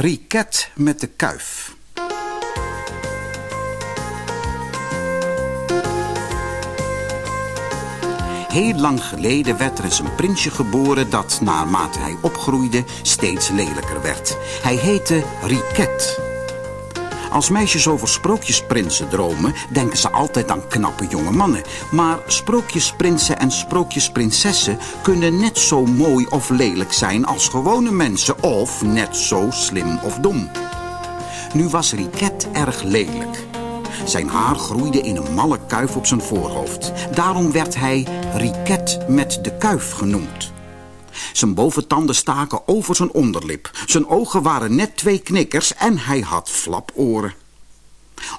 Riket met de kuif. Heel lang geleden werd er eens een prinsje geboren dat, naarmate hij opgroeide, steeds lelijker werd. Hij heette Riket. Als meisjes over sprookjesprinsen dromen, denken ze altijd aan knappe jonge mannen. Maar sprookjesprinsen en sprookjesprinsessen kunnen net zo mooi of lelijk zijn als gewone mensen. Of net zo slim of dom. Nu was Riket erg lelijk. Zijn haar groeide in een malle kuif op zijn voorhoofd. Daarom werd hij Riket met de kuif genoemd. Zijn boventanden staken over zijn onderlip. Zijn ogen waren net twee knikkers en hij had flaporen.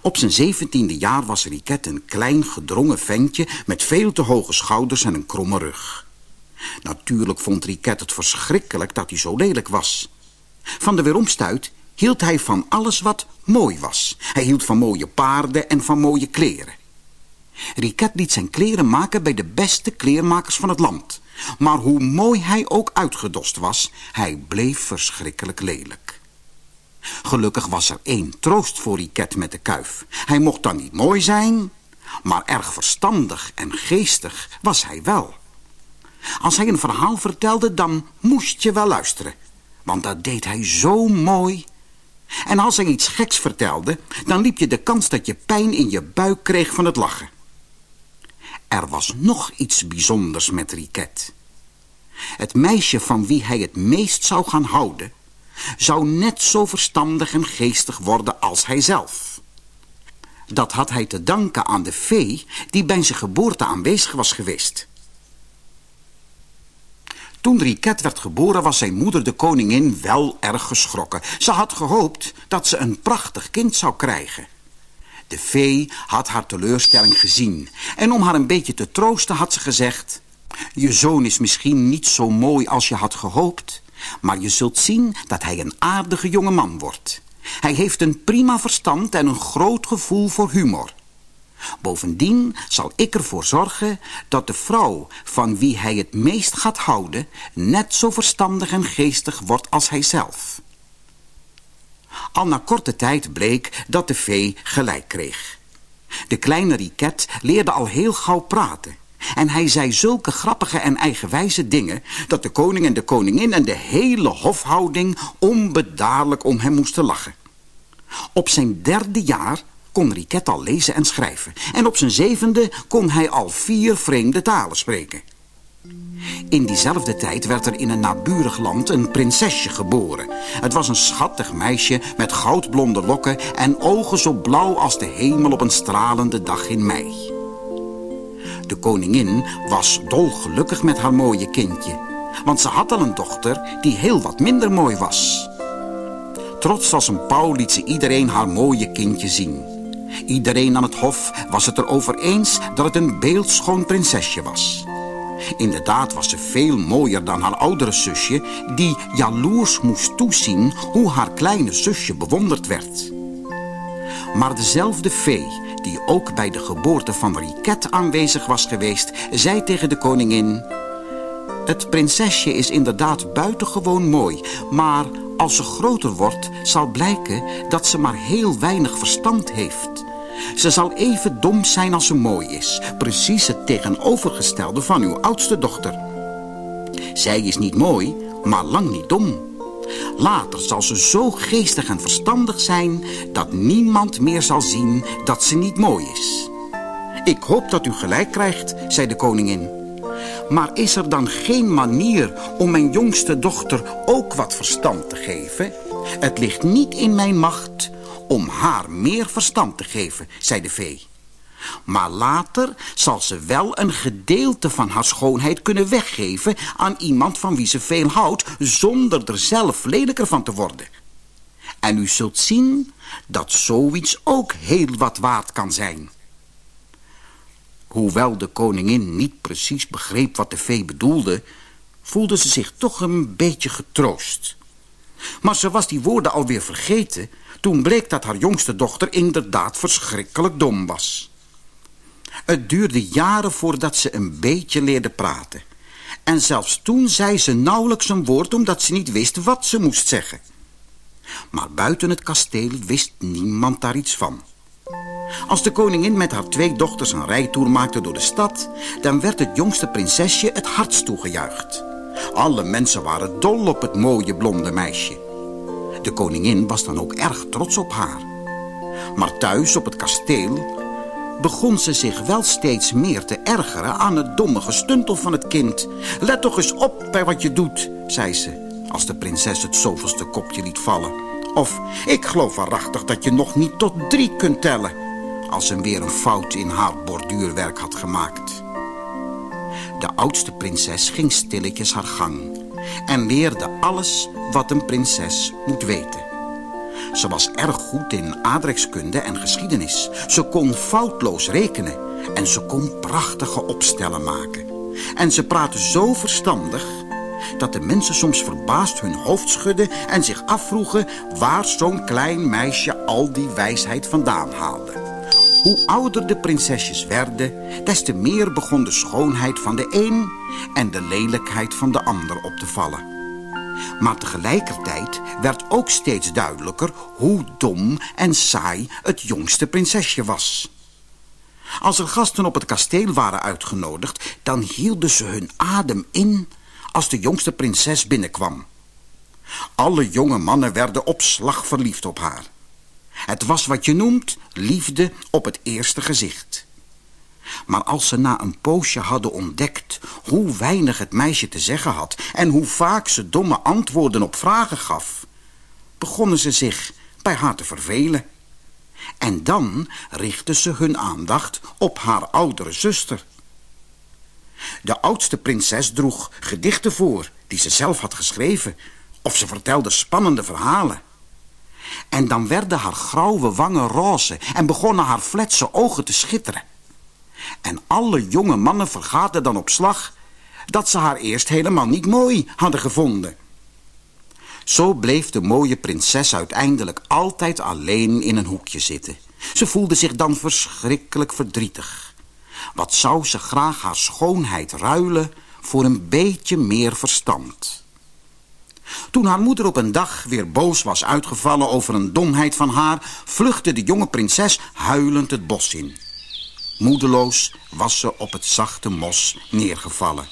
Op zijn zeventiende jaar was Riket een klein gedrongen ventje... met veel te hoge schouders en een kromme rug. Natuurlijk vond Riket het verschrikkelijk dat hij zo lelijk was. Van de weeromstuit hield hij van alles wat mooi was. Hij hield van mooie paarden en van mooie kleren. Riket liet zijn kleren maken bij de beste kleermakers van het land. Maar hoe mooi hij ook uitgedost was, hij bleef verschrikkelijk lelijk. Gelukkig was er één troost voor Riket met de kuif. Hij mocht dan niet mooi zijn, maar erg verstandig en geestig was hij wel. Als hij een verhaal vertelde, dan moest je wel luisteren. Want dat deed hij zo mooi. En als hij iets geks vertelde, dan liep je de kans dat je pijn in je buik kreeg van het lachen. Er was nog iets bijzonders met Riket. Het meisje van wie hij het meest zou gaan houden... zou net zo verstandig en geestig worden als hij zelf. Dat had hij te danken aan de fee die bij zijn geboorte aanwezig was geweest. Toen Riket werd geboren was zijn moeder de koningin wel erg geschrokken. Ze had gehoopt dat ze een prachtig kind zou krijgen. De vee had haar teleurstelling gezien. En om haar een beetje te troosten had ze gezegd... Je zoon is misschien niet zo mooi als je had gehoopt... maar je zult zien dat hij een aardige jonge man wordt. Hij heeft een prima verstand en een groot gevoel voor humor. Bovendien zal ik ervoor zorgen dat de vrouw van wie hij het meest gaat houden... net zo verstandig en geestig wordt als hij zelf. Al na korte tijd bleek dat de vee gelijk kreeg. De kleine Riket leerde al heel gauw praten. En hij zei zulke grappige en eigenwijze dingen... dat de koning en de koningin en de hele hofhouding... onbedaarlijk om hem moesten lachen. Op zijn derde jaar kon Riket al lezen en schrijven. En op zijn zevende kon hij al vier vreemde talen spreken. In diezelfde tijd werd er in een naburig land een prinsesje geboren. Het was een schattig meisje met goudblonde lokken en ogen zo blauw als de hemel op een stralende dag in mei. De koningin was dolgelukkig met haar mooie kindje, want ze had al een dochter die heel wat minder mooi was. Trots als een pauw liet ze iedereen haar mooie kindje zien. Iedereen aan het hof was het erover eens dat het een beeldschoon prinsesje was. Inderdaad was ze veel mooier dan haar oudere zusje... die jaloers moest toezien hoe haar kleine zusje bewonderd werd. Maar dezelfde fee, die ook bij de geboorte van Riket aanwezig was geweest... zei tegen de koningin... Het prinsesje is inderdaad buitengewoon mooi... maar als ze groter wordt zal blijken dat ze maar heel weinig verstand heeft... Ze zal even dom zijn als ze mooi is. Precies het tegenovergestelde van uw oudste dochter. Zij is niet mooi, maar lang niet dom. Later zal ze zo geestig en verstandig zijn... dat niemand meer zal zien dat ze niet mooi is. Ik hoop dat u gelijk krijgt, zei de koningin. Maar is er dan geen manier om mijn jongste dochter ook wat verstand te geven? Het ligt niet in mijn macht om haar meer verstand te geven, zei de vee. Maar later zal ze wel een gedeelte van haar schoonheid kunnen weggeven... aan iemand van wie ze veel houdt... zonder er zelf lelijker van te worden. En u zult zien dat zoiets ook heel wat waard kan zijn. Hoewel de koningin niet precies begreep wat de vee bedoelde... voelde ze zich toch een beetje getroost. Maar ze was die woorden alweer vergeten toen bleek dat haar jongste dochter inderdaad verschrikkelijk dom was. Het duurde jaren voordat ze een beetje leerde praten. En zelfs toen zei ze nauwelijks een woord omdat ze niet wist wat ze moest zeggen. Maar buiten het kasteel wist niemand daar iets van. Als de koningin met haar twee dochters een rijtoer maakte door de stad... dan werd het jongste prinsesje het hardst toegejuicht. Alle mensen waren dol op het mooie blonde meisje. De koningin was dan ook erg trots op haar. Maar thuis op het kasteel begon ze zich wel steeds meer te ergeren aan het domme gestuntel van het kind. Let toch eens op bij wat je doet, zei ze, als de prinses het zoveelste kopje liet vallen. Of, ik geloof waarachtig dat je nog niet tot drie kunt tellen, als ze weer een fout in haar borduurwerk had gemaakt. De oudste prinses ging stilletjes haar gang en leerde alles wat een prinses moet weten. Ze was erg goed in aardrijkskunde en geschiedenis. Ze kon foutloos rekenen en ze kon prachtige opstellen maken. En ze praatte zo verstandig dat de mensen soms verbaasd hun hoofd schudden en zich afvroegen waar zo'n klein meisje al die wijsheid vandaan haalde. Hoe ouder de prinsesjes werden, des te meer begon de schoonheid van de een en de lelijkheid van de ander op te vallen. Maar tegelijkertijd werd ook steeds duidelijker hoe dom en saai het jongste prinsesje was. Als er gasten op het kasteel waren uitgenodigd, dan hielden ze hun adem in als de jongste prinses binnenkwam. Alle jonge mannen werden op slag verliefd op haar. Het was wat je noemt liefde op het eerste gezicht. Maar als ze na een poosje hadden ontdekt hoe weinig het meisje te zeggen had... en hoe vaak ze domme antwoorden op vragen gaf... begonnen ze zich bij haar te vervelen. En dan richtten ze hun aandacht op haar oudere zuster. De oudste prinses droeg gedichten voor die ze zelf had geschreven... of ze vertelde spannende verhalen. En dan werden haar grauwe wangen roze en begonnen haar fletse ogen te schitteren. En alle jonge mannen vergaten dan op slag dat ze haar eerst helemaal niet mooi hadden gevonden. Zo bleef de mooie prinses uiteindelijk altijd alleen in een hoekje zitten. Ze voelde zich dan verschrikkelijk verdrietig. Wat zou ze graag haar schoonheid ruilen voor een beetje meer verstand. Toen haar moeder op een dag weer boos was uitgevallen over een domheid van haar... vluchtte de jonge prinses huilend het bos in. Moedeloos was ze op het zachte mos neergevallen.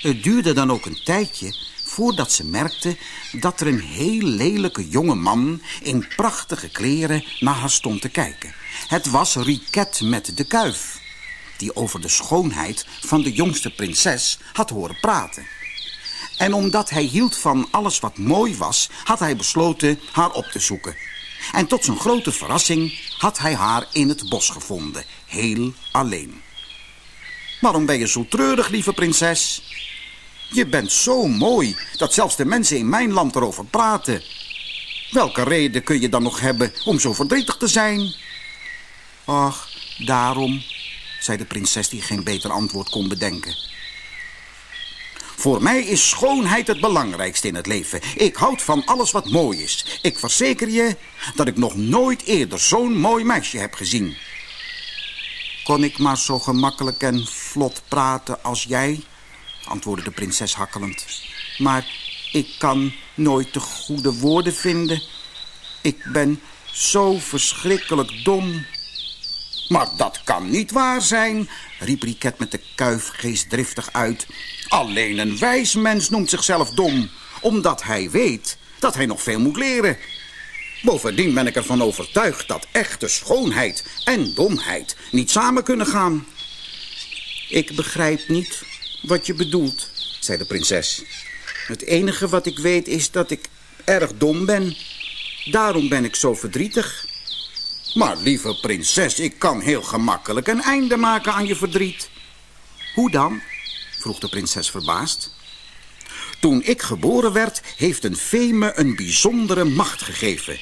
Het duurde dan ook een tijdje voordat ze merkte dat er een heel lelijke jonge man in prachtige kleren naar haar stond te kijken. Het was Riket met de kuif, die over de schoonheid van de jongste prinses had horen praten. En omdat hij hield van alles wat mooi was, had hij besloten haar op te zoeken. En tot zijn grote verrassing had hij haar in het bos gevonden, heel alleen. Waarom ben je zo treurig, lieve prinses? Je bent zo mooi dat zelfs de mensen in mijn land erover praten. Welke reden kun je dan nog hebben om zo verdrietig te zijn? Ach, daarom, zei de prinses die geen beter antwoord kon bedenken. Voor mij is schoonheid het belangrijkste in het leven. Ik houd van alles wat mooi is. Ik verzeker je dat ik nog nooit eerder zo'n mooi meisje heb gezien. Kon ik maar zo gemakkelijk en vlot praten als jij? Antwoordde de prinses hakkelend. Maar ik kan nooit de goede woorden vinden. Ik ben zo verschrikkelijk dom. Maar dat kan niet waar zijn, riep Riket met de kuif geestdriftig uit. Alleen een wijs mens noemt zichzelf dom, omdat hij weet dat hij nog veel moet leren. Bovendien ben ik ervan overtuigd dat echte schoonheid en domheid niet samen kunnen gaan. Ik begrijp niet wat je bedoelt, zei de prinses. Het enige wat ik weet is dat ik erg dom ben. Daarom ben ik zo verdrietig. Maar lieve prinses, ik kan heel gemakkelijk een einde maken aan je verdriet. Hoe dan? vroeg de prinses verbaasd. Toen ik geboren werd, heeft een vee me een bijzondere macht gegeven.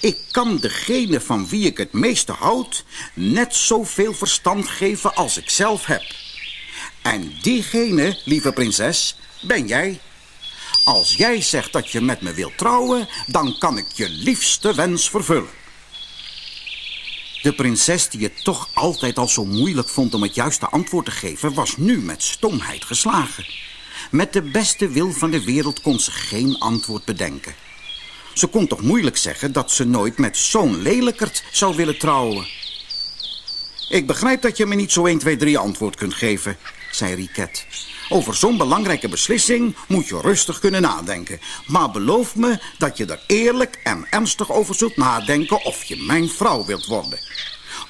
Ik kan degene van wie ik het meeste houd... net zoveel verstand geven als ik zelf heb. En diegene, lieve prinses, ben jij. Als jij zegt dat je met me wilt trouwen... dan kan ik je liefste wens vervullen. De prinses, die het toch altijd al zo moeilijk vond om het juiste antwoord te geven... was nu met stomheid geslagen. Met de beste wil van de wereld kon ze geen antwoord bedenken. Ze kon toch moeilijk zeggen dat ze nooit met zo'n lelijkert zou willen trouwen. Ik begrijp dat je me niet zo 1, 2, 3 antwoord kunt geven, zei Riket. Over zo'n belangrijke beslissing moet je rustig kunnen nadenken. Maar beloof me dat je er eerlijk en ernstig over zult nadenken of je mijn vrouw wilt worden.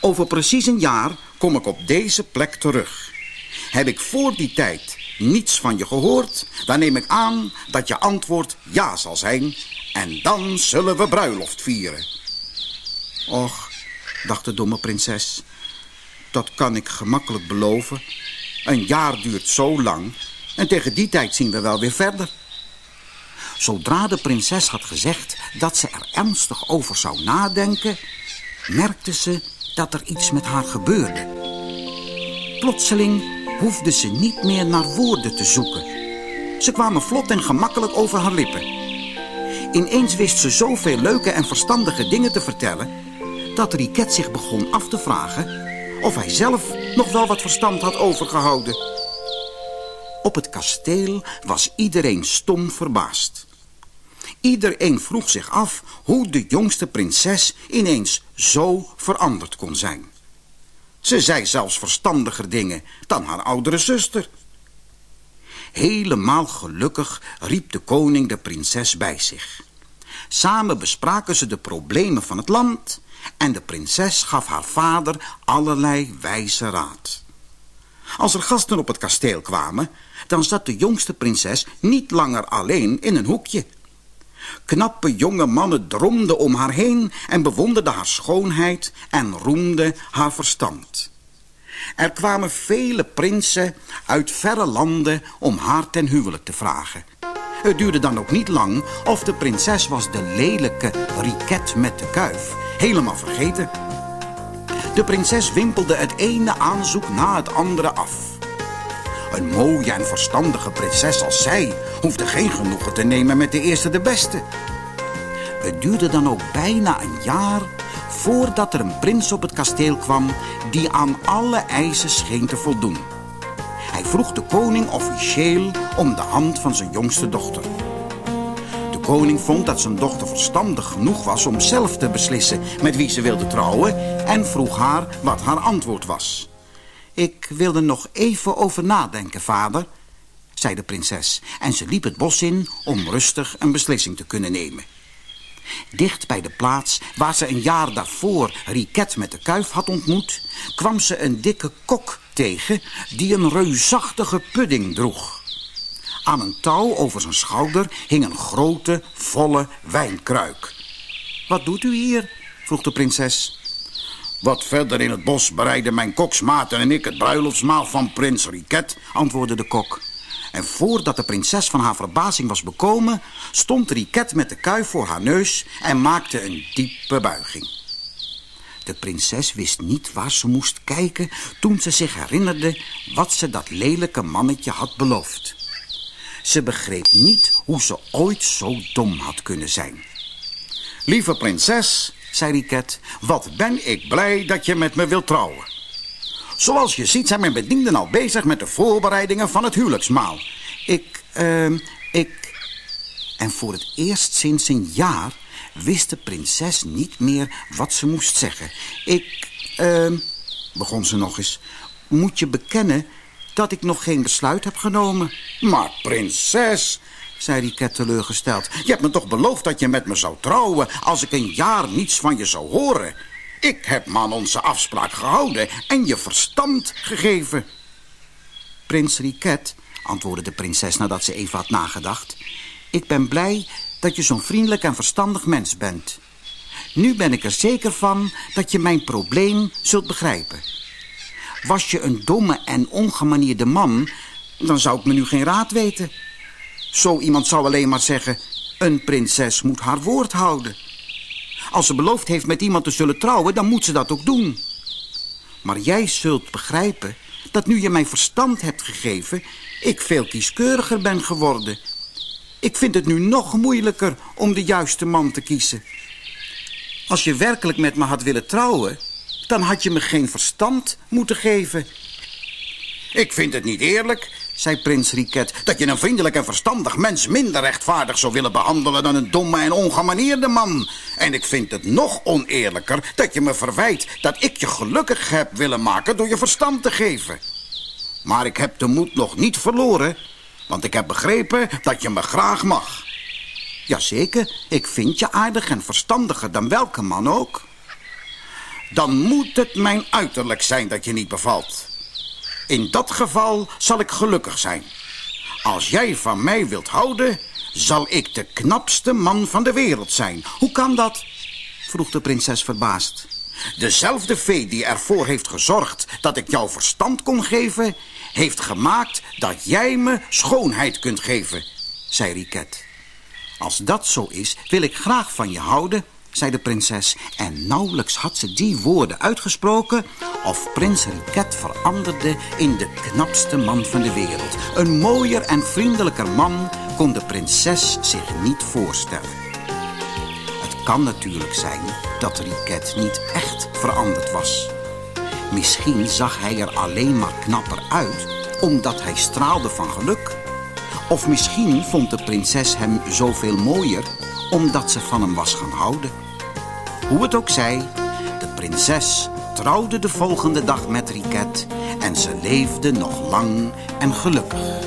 Over precies een jaar kom ik op deze plek terug. Heb ik voor die tijd niets van je gehoord, dan neem ik aan dat je antwoord ja zal zijn. En dan zullen we bruiloft vieren. Och, dacht de domme prinses, dat kan ik gemakkelijk beloven. Een jaar duurt zo lang en tegen die tijd zien we wel weer verder. Zodra de prinses had gezegd dat ze er ernstig over zou nadenken... merkte ze dat er iets met haar gebeurde. Plotseling hoefde ze niet meer naar woorden te zoeken. Ze kwamen vlot en gemakkelijk over haar lippen. Ineens wist ze zoveel leuke en verstandige dingen te vertellen... dat Riket zich begon af te vragen of hij zelf nog wel wat verstand had overgehouden. Op het kasteel was iedereen stom verbaasd. Iedereen vroeg zich af hoe de jongste prinses ineens zo veranderd kon zijn. Ze zei zelfs verstandiger dingen dan haar oudere zuster. Helemaal gelukkig riep de koning de prinses bij zich. Samen bespraken ze de problemen van het land en de prinses gaf haar vader allerlei wijze raad. Als er gasten op het kasteel kwamen, dan zat de jongste prinses niet langer alleen in een hoekje. Knappe jonge mannen dromden om haar heen en bewonderden haar schoonheid en roemden haar verstand. Er kwamen vele prinsen uit verre landen om haar ten huwelijk te vragen. Het duurde dan ook niet lang of de prinses was de lelijke Riket met de kuif helemaal vergeten. De prinses wimpelde het ene aanzoek na het andere af. Een mooie en verstandige prinses als zij hoefde geen genoegen te nemen met de eerste de beste. Het duurde dan ook bijna een jaar voordat er een prins op het kasteel kwam die aan alle eisen scheen te voldoen. Hij vroeg de koning officieel om de hand van zijn jongste dochter koning vond dat zijn dochter verstandig genoeg was om zelf te beslissen met wie ze wilde trouwen en vroeg haar wat haar antwoord was. Ik wil er nog even over nadenken, vader, zei de prinses en ze liep het bos in om rustig een beslissing te kunnen nemen. Dicht bij de plaats waar ze een jaar daarvoor Riket met de kuif had ontmoet... kwam ze een dikke kok tegen die een reusachtige pudding droeg. Aan een touw over zijn schouder hing een grote, volle wijnkruik. Wat doet u hier? vroeg de prinses. Wat verder in het bos bereiden mijn koksmaten en ik het bruiloftsmaal van prins Riket, antwoordde de kok. En voordat de prinses van haar verbazing was bekomen, stond Riket met de kuif voor haar neus en maakte een diepe buiging. De prinses wist niet waar ze moest kijken toen ze zich herinnerde wat ze dat lelijke mannetje had beloofd. Ze begreep niet hoe ze ooit zo dom had kunnen zijn. Lieve prinses, zei Riket, wat ben ik blij dat je met me wilt trouwen. Zoals je ziet zijn mijn bedienden al bezig met de voorbereidingen van het huwelijksmaal. Ik, uh, ik... En voor het eerst sinds een jaar wist de prinses niet meer wat ze moest zeggen. Ik, uh, begon ze nog eens, moet je bekennen dat ik nog geen besluit heb genomen. Maar prinses, zei Riket teleurgesteld... je hebt me toch beloofd dat je met me zou trouwen... als ik een jaar niets van je zou horen. Ik heb me aan onze afspraak gehouden en je verstand gegeven. Prins Riket, antwoordde de prinses nadat ze even had nagedacht... ik ben blij dat je zo'n vriendelijk en verstandig mens bent. Nu ben ik er zeker van dat je mijn probleem zult begrijpen... Was je een domme en ongemanierde man, dan zou ik me nu geen raad weten. Zo iemand zou alleen maar zeggen, een prinses moet haar woord houden. Als ze beloofd heeft met iemand te zullen trouwen, dan moet ze dat ook doen. Maar jij zult begrijpen dat nu je mijn verstand hebt gegeven... ik veel kieskeuriger ben geworden. Ik vind het nu nog moeilijker om de juiste man te kiezen. Als je werkelijk met me had willen trouwen dan had je me geen verstand moeten geven. Ik vind het niet eerlijk, zei prins Riket, dat je een vriendelijk en verstandig mens minder rechtvaardig zou willen behandelen dan een domme en ongemanierde man. En ik vind het nog oneerlijker dat je me verwijt dat ik je gelukkig heb willen maken door je verstand te geven. Maar ik heb de moed nog niet verloren, want ik heb begrepen dat je me graag mag. Jazeker, ik vind je aardig en verstandiger dan welke man ook. Dan moet het mijn uiterlijk zijn dat je niet bevalt. In dat geval zal ik gelukkig zijn. Als jij van mij wilt houden, zal ik de knapste man van de wereld zijn. Hoe kan dat? vroeg de prinses verbaasd. Dezelfde vee die ervoor heeft gezorgd dat ik jou verstand kon geven... heeft gemaakt dat jij me schoonheid kunt geven, zei Riket. Als dat zo is, wil ik graag van je houden zei de prinses. En nauwelijks had ze die woorden uitgesproken... of prins Riket veranderde in de knapste man van de wereld. Een mooier en vriendelijker man kon de prinses zich niet voorstellen. Het kan natuurlijk zijn dat Riket niet echt veranderd was. Misschien zag hij er alleen maar knapper uit... omdat hij straalde van geluk... Of misschien vond de prinses hem zoveel mooier omdat ze van hem was gaan houden. Hoe het ook zij, de prinses trouwde de volgende dag met Riket en ze leefde nog lang en gelukkig.